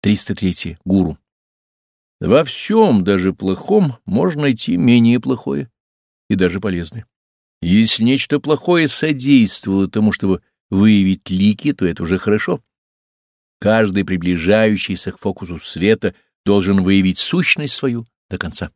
303. Гуру. Во всем, даже плохом, можно найти менее плохое и даже полезное. Если нечто плохое содействовало тому, чтобы выявить лики, то это уже хорошо. Каждый приближающийся к фокусу света должен выявить сущность свою до конца.